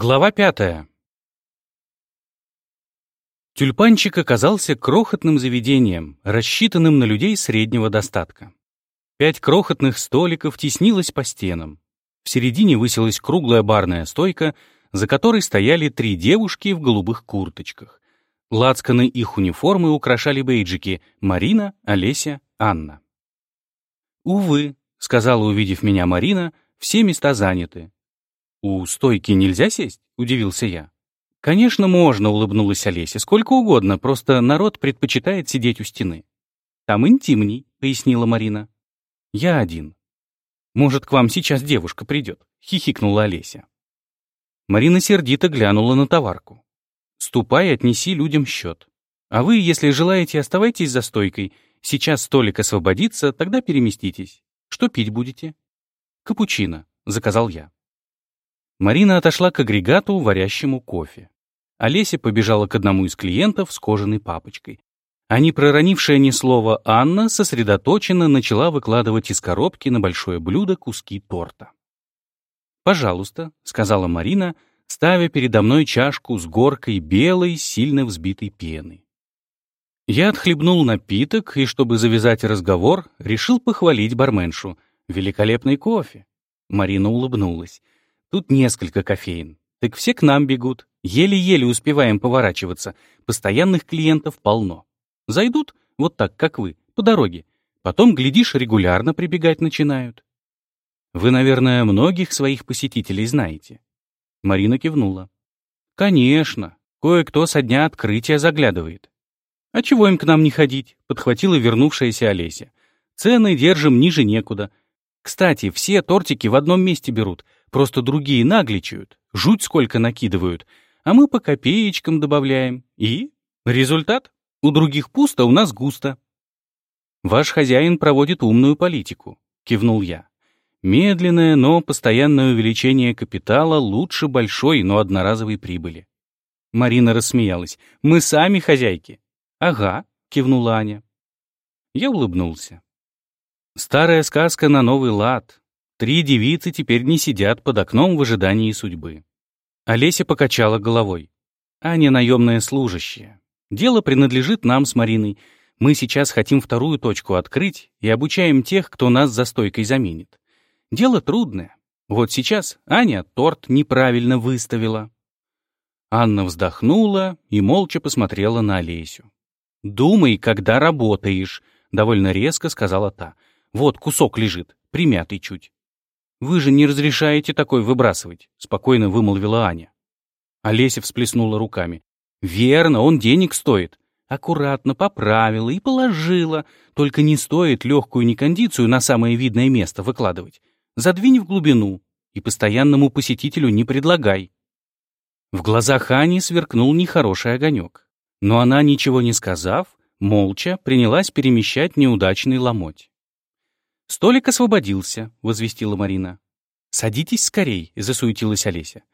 Глава пятая. Тюльпанчик оказался крохотным заведением, рассчитанным на людей среднего достатка. Пять крохотных столиков теснилось по стенам. В середине высилась круглая барная стойка, за которой стояли три девушки в голубых курточках. Лацканы их униформы украшали бейджики Марина, Олеся, Анна. «Увы», — сказала, увидев меня Марина, — «все места заняты. «У стойки нельзя сесть?» — удивился я. «Конечно, можно», — улыбнулась Олеся. «Сколько угодно, просто народ предпочитает сидеть у стены». «Там интимней», — пояснила Марина. «Я один». «Может, к вам сейчас девушка придет?» — хихикнула Олеся. Марина сердито глянула на товарку. «Ступай, отнеси людям счет. А вы, если желаете, оставайтесь за стойкой. Сейчас столик освободится, тогда переместитесь. Что пить будете?» «Капучино», — заказал я. Марина отошла к агрегату, варящему кофе. Олеся побежала к одному из клиентов с кожаной папочкой. А не проронившая ни слова Анна сосредоточенно начала выкладывать из коробки на большое блюдо куски торта. «Пожалуйста», — сказала Марина, ставя передо мной чашку с горкой белой, сильно взбитой пены. Я отхлебнул напиток и, чтобы завязать разговор, решил похвалить барменшу. «Великолепный кофе!» Марина улыбнулась. Тут несколько кофеин. Так все к нам бегут. Еле-еле успеваем поворачиваться. Постоянных клиентов полно. Зайдут, вот так, как вы, по дороге. Потом, глядишь, регулярно прибегать начинают. Вы, наверное, многих своих посетителей знаете. Марина кивнула. Конечно, кое-кто со дня открытия заглядывает. А чего им к нам не ходить? Подхватила вернувшаяся Олеся. Цены держим ниже некуда. Кстати, все тортики в одном месте берут — Просто другие нагличают, жуть сколько накидывают, а мы по копеечкам добавляем. И? Результат? У других пусто, у нас густо. Ваш хозяин проводит умную политику, кивнул я. Медленное, но постоянное увеличение капитала лучше большой, но одноразовой прибыли. Марина рассмеялась. «Мы сами хозяйки». «Ага», — кивнула Аня. Я улыбнулся. Старая сказка на новый лад. Три девицы теперь не сидят под окном в ожидании судьбы. Олеся покачала головой. Аня наемная служащая. Дело принадлежит нам с Мариной. Мы сейчас хотим вторую точку открыть и обучаем тех, кто нас за стойкой заменит. Дело трудное. Вот сейчас Аня торт неправильно выставила. Анна вздохнула и молча посмотрела на Олесю. «Думай, когда работаешь», — довольно резко сказала та. «Вот кусок лежит, примятый чуть. «Вы же не разрешаете такой выбрасывать», — спокойно вымолвила Аня. Олеся всплеснула руками. «Верно, он денег стоит. Аккуратно поправила и положила. Только не стоит легкую некондицию на самое видное место выкладывать. Задвинь в глубину и постоянному посетителю не предлагай». В глазах Ани сверкнул нехороший огонек. Но она, ничего не сказав, молча принялась перемещать неудачный ломоть. «Столик освободился», — возвестила Марина. «Садитесь скорей», — засуетилась Олеся.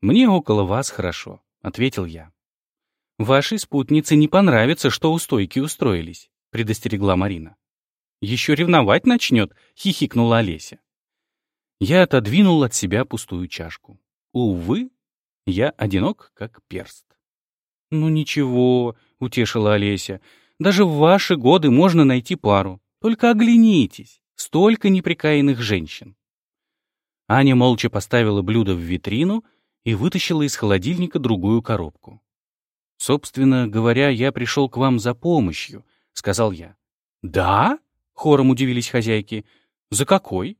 «Мне около вас хорошо», — ответил я. «Вашей спутнице не понравится, что у стойки устроились», — предостерегла Марина. «Еще ревновать начнет», — хихикнула Олеся. Я отодвинул от себя пустую чашку. Увы, я одинок, как перст. «Ну ничего», — утешила Олеся, — «даже в ваши годы можно найти пару. Только оглянитесь». Столько неприкаянных женщин. Аня молча поставила блюдо в витрину и вытащила из холодильника другую коробку. «Собственно говоря, я пришел к вам за помощью», — сказал я. «Да?» — хором удивились хозяйки. «За какой?»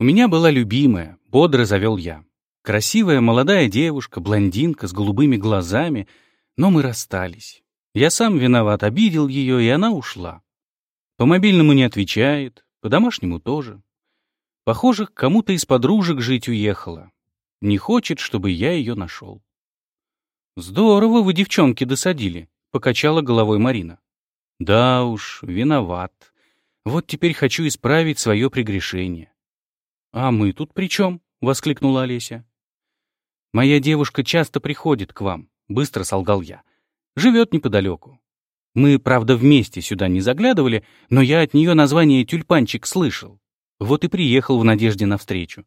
У меня была любимая, бодро завел я. Красивая молодая девушка, блондинка с голубыми глазами, но мы расстались. Я сам виноват, обидел ее, и она ушла. По мобильному не отвечает, по домашнему тоже. Похоже, к кому-то из подружек жить уехала. Не хочет, чтобы я ее нашел. «Здорово вы, девчонки, досадили», — покачала головой Марина. «Да уж, виноват. Вот теперь хочу исправить свое прегрешение». «А мы тут при чем?» — воскликнула Олеся. «Моя девушка часто приходит к вам», — быстро солгал я. «Живет неподалеку. Мы, правда, вместе сюда не заглядывали, но я от нее название «тюльпанчик» слышал. Вот и приехал в надежде навстречу.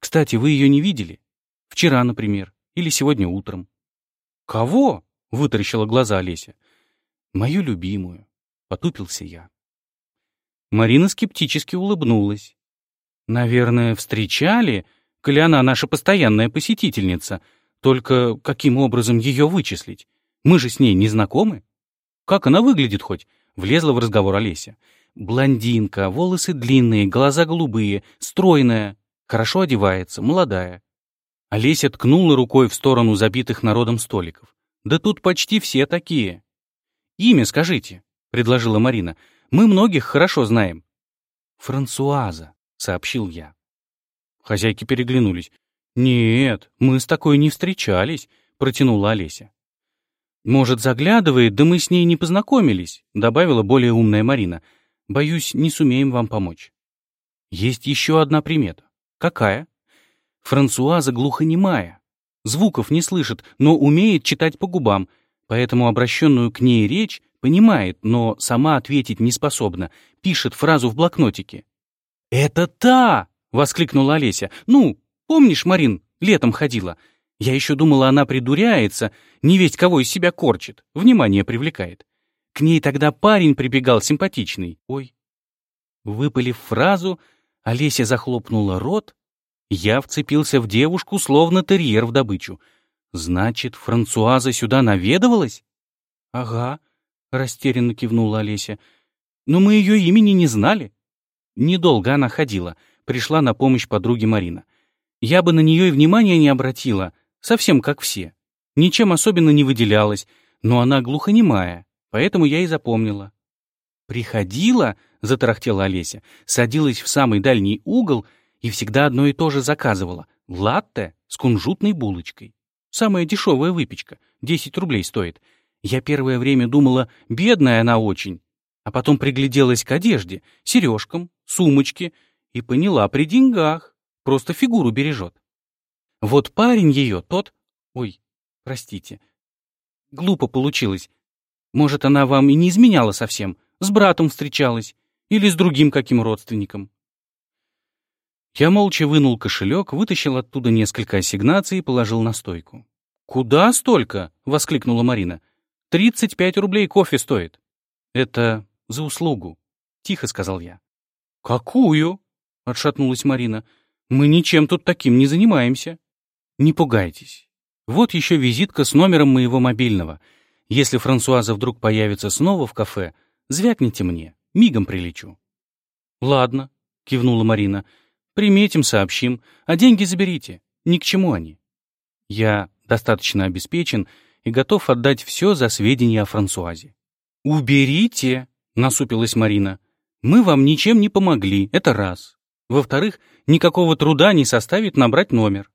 Кстати, вы ее не видели? Вчера, например, или сегодня утром. «Кого?» — вытаращила глаза Олеся. «Мою любимую», — потупился я. Марина скептически улыбнулась. «Наверное, встречали, коли наша постоянная посетительница. Только каким образом ее вычислить? Мы же с ней не знакомы. Как она выглядит хоть?» — влезла в разговор Олеся. «Блондинка, волосы длинные, глаза голубые, стройная, хорошо одевается, молодая». Олеся ткнула рукой в сторону забитых народом столиков. «Да тут почти все такие». «Имя скажите», — предложила Марина. «Мы многих хорошо знаем». «Франсуаза», — сообщил я. Хозяйки переглянулись. «Нет, мы с такой не встречались», — протянула Олеся. «Может, заглядывает, да мы с ней не познакомились», — добавила более умная Марина. «Боюсь, не сумеем вам помочь». «Есть еще одна примета». «Какая?» «Франсуаза глухонемая. Звуков не слышит, но умеет читать по губам, поэтому обращенную к ней речь понимает, но сама ответить не способна, пишет фразу в блокнотике». «Это та!» — воскликнула Олеся. «Ну, помнишь, Марин, летом ходила? Я еще думала, она придуряется, не весть кого из себя корчит, внимание привлекает. К ней тогда парень прибегал симпатичный. Ой. Выпалив фразу, Олеся захлопнула рот. Я вцепился в девушку, словно терьер в добычу. Значит, Франсуаза сюда наведывалась? Ага, растерянно кивнула Олеся. Но мы ее имени не знали. Недолго она ходила, пришла на помощь подруге Марина. Я бы на нее и внимания не обратила, совсем как все. Ничем особенно не выделялась, но она глухонемая, поэтому я и запомнила. «Приходила», — затарахтела Олеся, садилась в самый дальний угол и всегда одно и то же заказывала — латте с кунжутной булочкой. Самая дешевая выпечка, 10 рублей стоит. Я первое время думала, бедная она очень, а потом пригляделась к одежде, сережкам, сумочке и поняла при деньгах, просто фигуру бережет. Вот парень ее, тот... Ой, простите. Глупо получилось. Может, она вам и не изменяла совсем, с братом встречалась или с другим каким родственником. Я молча вынул кошелек, вытащил оттуда несколько ассигнаций и положил на стойку. «Куда столько?» — воскликнула Марина. «Тридцать пять рублей кофе стоит». «Это за услугу», — тихо сказал я. «Какую?» — отшатнулась Марина. «Мы ничем тут таким не занимаемся». Не пугайтесь. Вот еще визитка с номером моего мобильного. Если Франсуаза вдруг появится снова в кафе, звякните мне, мигом прилечу. Ладно, кивнула Марина. Приметим, сообщим, а деньги заберите. Ни к чему они. Я достаточно обеспечен и готов отдать все за сведения о Франсуазе. «Уберите!» — насупилась Марина. «Мы вам ничем не помогли, это раз. Во-вторых, никакого труда не составит набрать номер.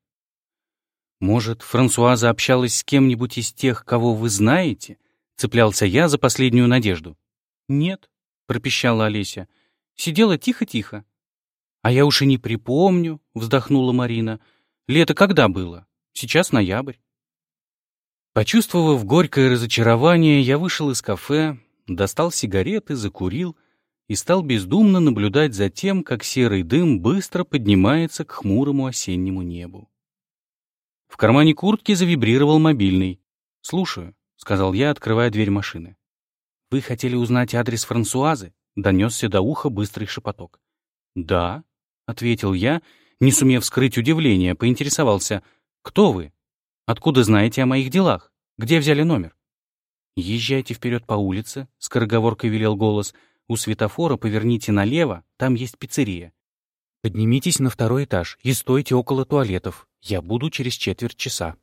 «Может, Франсуаза общалась с кем-нибудь из тех, кого вы знаете?» Цеплялся я за последнюю надежду. «Нет», — пропищала Олеся. «Сидела тихо-тихо». «А я уж и не припомню», — вздохнула Марина. «Лето когда было? Сейчас ноябрь». Почувствовав горькое разочарование, я вышел из кафе, достал сигареты, закурил и стал бездумно наблюдать за тем, как серый дым быстро поднимается к хмурому осеннему небу. В кармане куртки завибрировал мобильный. «Слушаю», — сказал я, открывая дверь машины. «Вы хотели узнать адрес Франсуазы?» — донесся до уха быстрый шепоток. «Да», — ответил я, не сумев скрыть удивление, поинтересовался. «Кто вы? Откуда знаете о моих делах? Где взяли номер?» «Езжайте вперед по улице», — скороговоркой велел голос. «У светофора поверните налево, там есть пиццерия. Поднимитесь на второй этаж и стойте около туалетов. Я буду через четверть часа».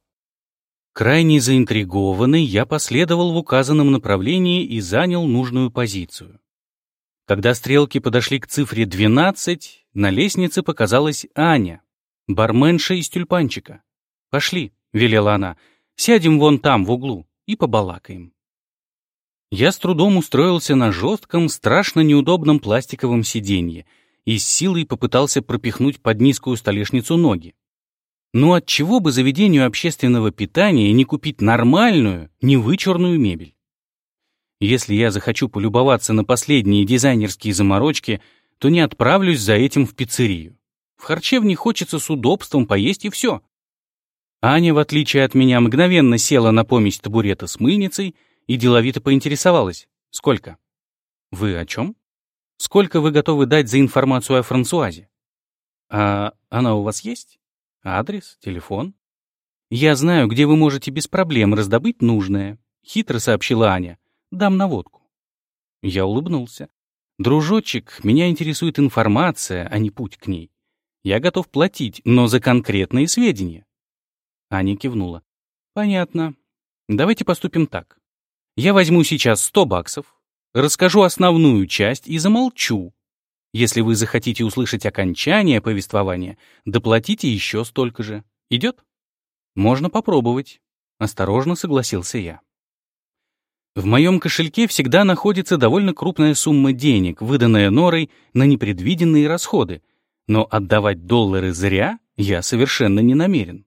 Крайне заинтригованный, я последовал в указанном направлении и занял нужную позицию. Когда стрелки подошли к цифре 12, на лестнице показалась Аня, барменша из тюльпанчика. «Пошли», — велела она, — «сядем вон там, в углу, и побалакаем». Я с трудом устроился на жестком, страшно неудобном пластиковом сиденье — и с силой попытался пропихнуть под низкую столешницу ноги. Ну от чего бы заведению общественного питания не купить нормальную, невычурную мебель? Если я захочу полюбоваться на последние дизайнерские заморочки, то не отправлюсь за этим в пиццерию. В харчевне хочется с удобством поесть и все. Аня, в отличие от меня, мгновенно села на помесь табурета с мыльницей и деловито поинтересовалась. «Сколько?» «Вы о чем?» «Сколько вы готовы дать за информацию о Франсуазе?» «А она у вас есть? Адрес? Телефон?» «Я знаю, где вы можете без проблем раздобыть нужное», — хитро сообщила Аня. «Дам наводку». Я улыбнулся. «Дружочек, меня интересует информация, а не путь к ней. Я готов платить, но за конкретные сведения». Аня кивнула. «Понятно. Давайте поступим так. Я возьму сейчас 100 баксов, расскажу основную часть и замолчу. Если вы захотите услышать окончание повествования, доплатите еще столько же. Идет?» «Можно попробовать», — осторожно согласился я. В моем кошельке всегда находится довольно крупная сумма денег, выданная Норой на непредвиденные расходы, но отдавать доллары зря я совершенно не намерен.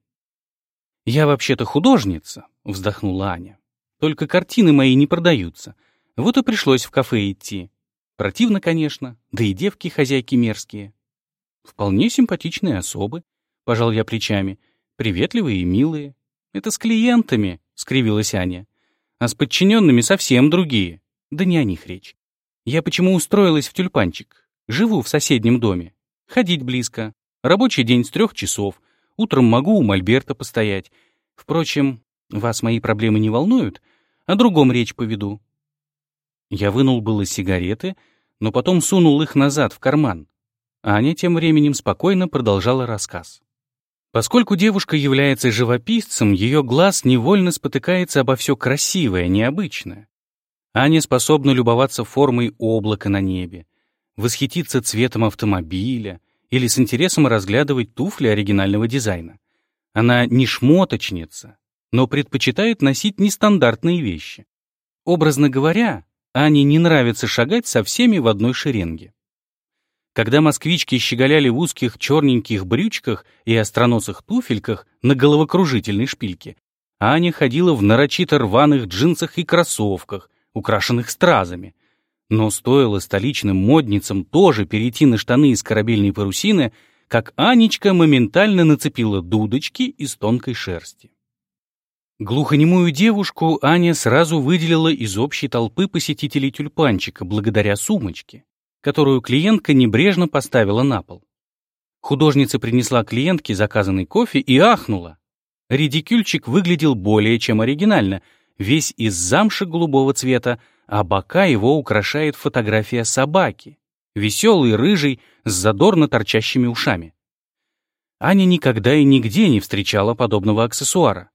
«Я вообще-то художница», — вздохнула Аня. «Только картины мои не продаются. Вот и пришлось в кафе идти. Противно, конечно, да и девки-хозяйки мерзкие». «Вполне симпатичные особы», — пожал я плечами, приветливые и милые. Это с клиентами, — скривилась Аня. А с подчиненными совсем другие. Да не о них речь. Я почему устроилась в тюльпанчик? Живу в соседнем доме. Ходить близко. Рабочий день с трех часов. Утром могу у Мольберта постоять. Впрочем, вас мои проблемы не волнуют. О другом речь поведу. Я вынул было сигареты, но потом сунул их назад в карман. Аня тем временем спокойно продолжала рассказ. Поскольку девушка является живописцем, ее глаз невольно спотыкается обо все красивое, необычное. Аня способна любоваться формой облака на небе, восхититься цветом автомобиля или с интересом разглядывать туфли оригинального дизайна. Она не шмоточница, но предпочитает носить нестандартные вещи. Образно говоря, Ане не нравится шагать со всеми в одной шеренге. Когда москвички щеголяли в узких черненьких брючках и остроносых туфельках на головокружительной шпильке, Аня ходила в нарочито рваных джинсах и кроссовках, украшенных стразами. Но стоило столичным модницам тоже перейти на штаны из корабельной парусины, как Анечка моментально нацепила дудочки из тонкой шерсти. Глухонемую девушку Аня сразу выделила из общей толпы посетителей тюльпанчика благодаря сумочке которую клиентка небрежно поставила на пол. Художница принесла клиентке заказанный кофе и ахнула. Редикюльчик выглядел более чем оригинально, весь из замши голубого цвета, а бока его украшает фотография собаки, веселый, рыжий, с задорно торчащими ушами. Аня никогда и нигде не встречала подобного аксессуара,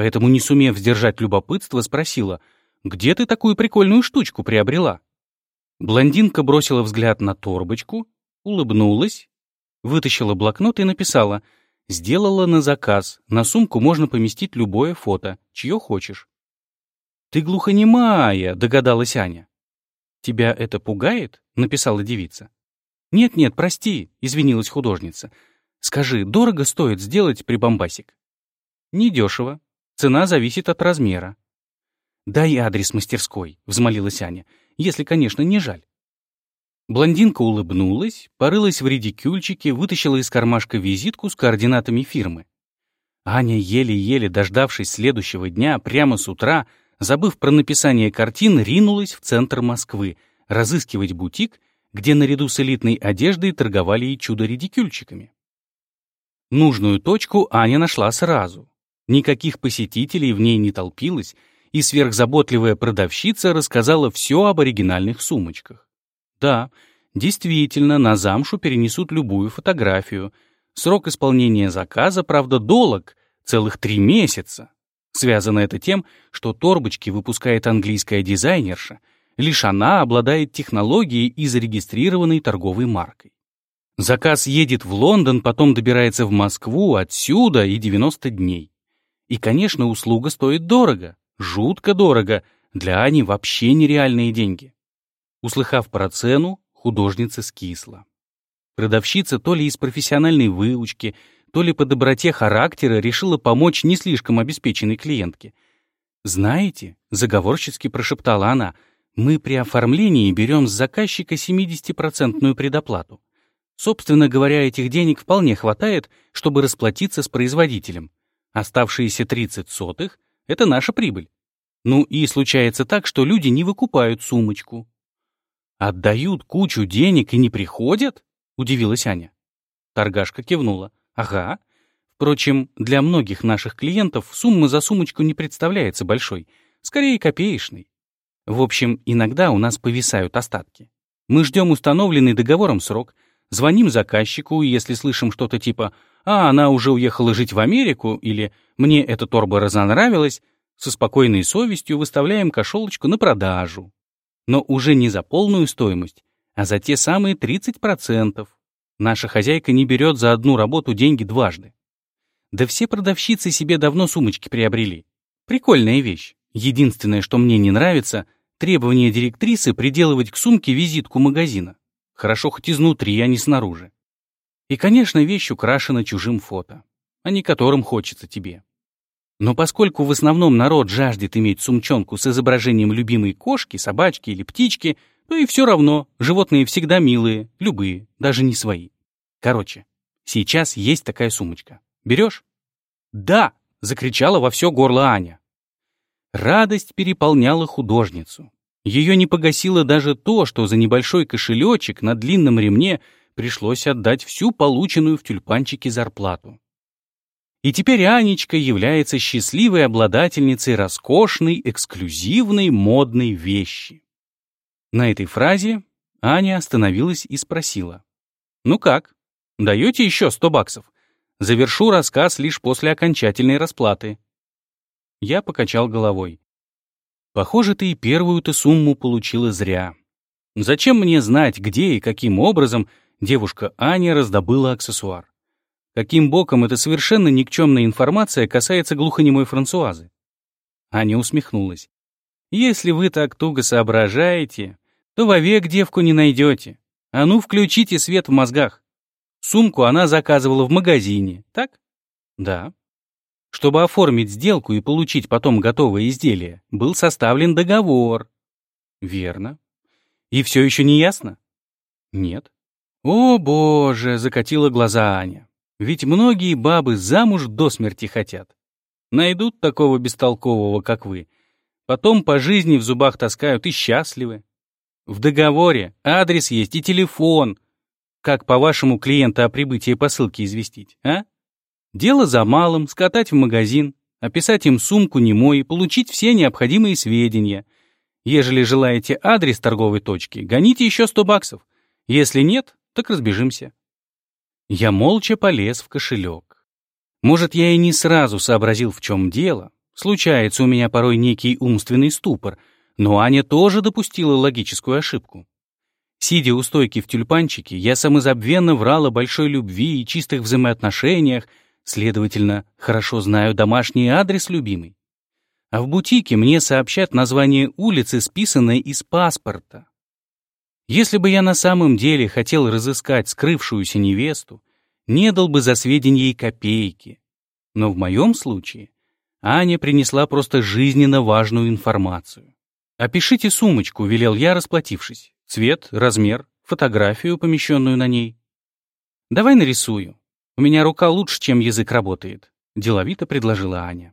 поэтому, не сумев сдержать любопытство, спросила, «Где ты такую прикольную штучку приобрела?» Блондинка бросила взгляд на торбочку, улыбнулась, вытащила блокнот и написала «Сделала на заказ, на сумку можно поместить любое фото, чье хочешь». «Ты глухонемая», — догадалась Аня. «Тебя это пугает?» — написала девица. «Нет-нет, прости», — извинилась художница. «Скажи, дорого стоит сделать прибамбасик?» «Недешево. Цена зависит от размера». «Дай адрес мастерской», — взмолилась Аня если, конечно, не жаль. Блондинка улыбнулась, порылась в редикюльчике, вытащила из кармашка визитку с координатами фирмы. Аня, еле-еле дождавшись следующего дня, прямо с утра, забыв про написание картин, ринулась в центр Москвы, разыскивать бутик, где наряду с элитной одеждой торговали и чудо-редикюльчиками. Нужную точку Аня нашла сразу. Никаких посетителей в ней не толпилось, и сверхзаботливая продавщица рассказала все об оригинальных сумочках. Да, действительно, на замшу перенесут любую фотографию. Срок исполнения заказа, правда, долг, целых три месяца. Связано это тем, что торбочки выпускает английская дизайнерша, лишь она обладает технологией и зарегистрированной торговой маркой. Заказ едет в Лондон, потом добирается в Москву, отсюда и 90 дней. И, конечно, услуга стоит дорого. Жутко дорого, для Ани вообще нереальные деньги. Услыхав про цену, художница скисла. Продавщица то ли из профессиональной выучки, то ли по доброте характера решила помочь не слишком обеспеченной клиентке. «Знаете», — заговорчески прошептала она, «мы при оформлении берем с заказчика 70-процентную предоплату. Собственно говоря, этих денег вполне хватает, чтобы расплатиться с производителем. Оставшиеся 30 сотых — это наша прибыль. Ну и случается так, что люди не выкупают сумочку. «Отдают кучу денег и не приходят?» — удивилась Аня. Торгашка кивнула. «Ага. Впрочем, для многих наших клиентов сумма за сумочку не представляется большой, скорее копеечной. В общем, иногда у нас повисают остатки. Мы ждем установленный договором срок, звоним заказчику, и если слышим что-то типа «А, она уже уехала жить в Америку» или «Мне эта торба разонравилась», со спокойной совестью выставляем кошелочку на продажу. Но уже не за полную стоимость, а за те самые 30%. Наша хозяйка не берет за одну работу деньги дважды. Да все продавщицы себе давно сумочки приобрели. Прикольная вещь. Единственное, что мне не нравится, требование директрисы приделывать к сумке визитку магазина. Хорошо хоть изнутри, а не снаружи. И, конечно, вещь украшена чужим фото, а не которым хочется тебе. Но поскольку в основном народ жаждет иметь сумчонку с изображением любимой кошки, собачки или птички, то и все равно, животные всегда милые, любые, даже не свои. Короче, сейчас есть такая сумочка. Берешь? «Да!» — закричала во все горло Аня. Радость переполняла художницу. Ее не погасило даже то, что за небольшой кошелечек на длинном ремне пришлось отдать всю полученную в тюльпанчике зарплату. И теперь Анечка является счастливой обладательницей роскошной, эксклюзивной, модной вещи. На этой фразе Аня остановилась и спросила. «Ну как, даете еще сто баксов? Завершу рассказ лишь после окончательной расплаты». Я покачал головой. «Похоже, ты и первую-то сумму получила зря. Зачем мне знать, где и каким образом девушка Аня раздобыла аксессуар? Каким боком эта совершенно никчемная информация касается глухонемой Франсуазы? Аня усмехнулась. Если вы так туго соображаете, то вовек девку не найдете. А ну, включите свет в мозгах. Сумку она заказывала в магазине, так? Да. Чтобы оформить сделку и получить потом готовое изделие, был составлен договор. Верно. И все еще не ясно? Нет. О, боже, закатила глаза Аня. Ведь многие бабы замуж до смерти хотят. Найдут такого бестолкового, как вы. Потом по жизни в зубах таскают и счастливы. В договоре адрес есть и телефон. Как, по-вашему, клиента о прибытии посылки известить, а? Дело за малым — скатать в магазин, описать им сумку немой получить все необходимые сведения. Ежели желаете адрес торговой точки, гоните еще 100 баксов. Если нет, так разбежимся. Я молча полез в кошелек. Может, я и не сразу сообразил, в чем дело. Случается у меня порой некий умственный ступор, но Аня тоже допустила логическую ошибку. Сидя у стойки в тюльпанчике, я самозабвенно врал о большой любви и чистых взаимоотношениях, следовательно, хорошо знаю домашний адрес любимый. А в бутике мне сообщат название улицы, списанное из паспорта. Если бы я на самом деле хотел разыскать скрывшуюся невесту, не дал бы за сведения и копейки. Но в моем случае Аня принесла просто жизненно важную информацию. «Опишите сумочку», — велел я, расплатившись. Цвет, размер, фотографию, помещенную на ней. «Давай нарисую. У меня рука лучше, чем язык работает», — деловито предложила Аня.